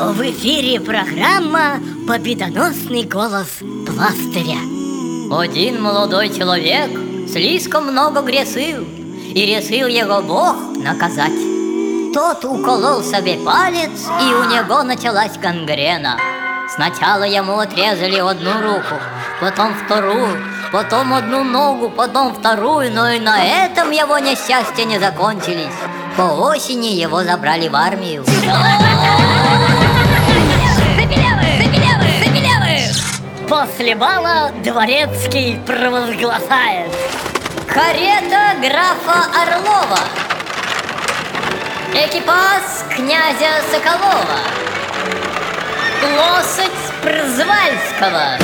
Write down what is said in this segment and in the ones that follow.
эфире программа «Победоносный голос пластыря». Один молодой человек слишком много гресил, и решил его Бог наказать. Тот уколол себе палец, и у него началась гангрена. Сначала ему отрезали одну руку, потом вторую, потом одну ногу, потом вторую, но и на этом его несчастья не закончились. По осени его забрали в армию. После бала дворецкий провозглашает Карета графа Орлова. Экипаж князя Соколова. Лошадь Прзвальского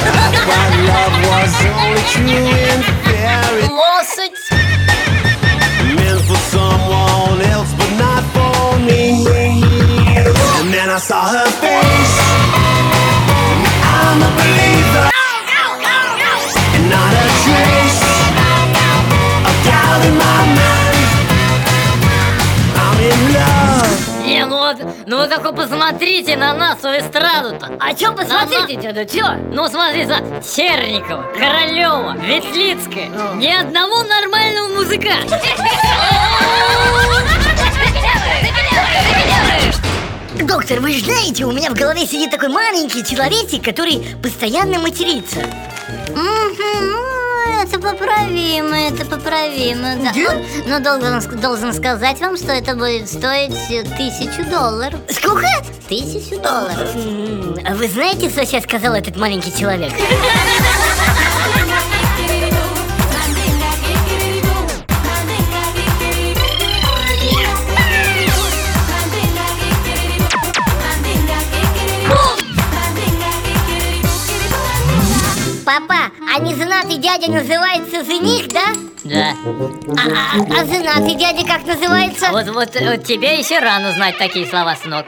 Не, ну вот, ну вы только посмотрите на нас, у эстраду-то. А чё посмотрите, ну чё? Ну смотри, за Черникова, Королева, Ветлицкая. Ни одного нормального музыканта. Доктор, вы же знаете, у меня в голове сидит такой маленький человечек, который постоянно матерится Ну, это поправимо, это поправимо, да. Да? Но, но должен, должен сказать вам, что это будет стоить тысячу долларов. Сколько? Тысячу долларов. А вы знаете, что сейчас сказал этот маленький человек? Папа, а неженатый дядя называется жених, да? Да. А, а- а женатый дядя как называется? Вот, вот, вот тебе еще рано знать такие слова, сынок.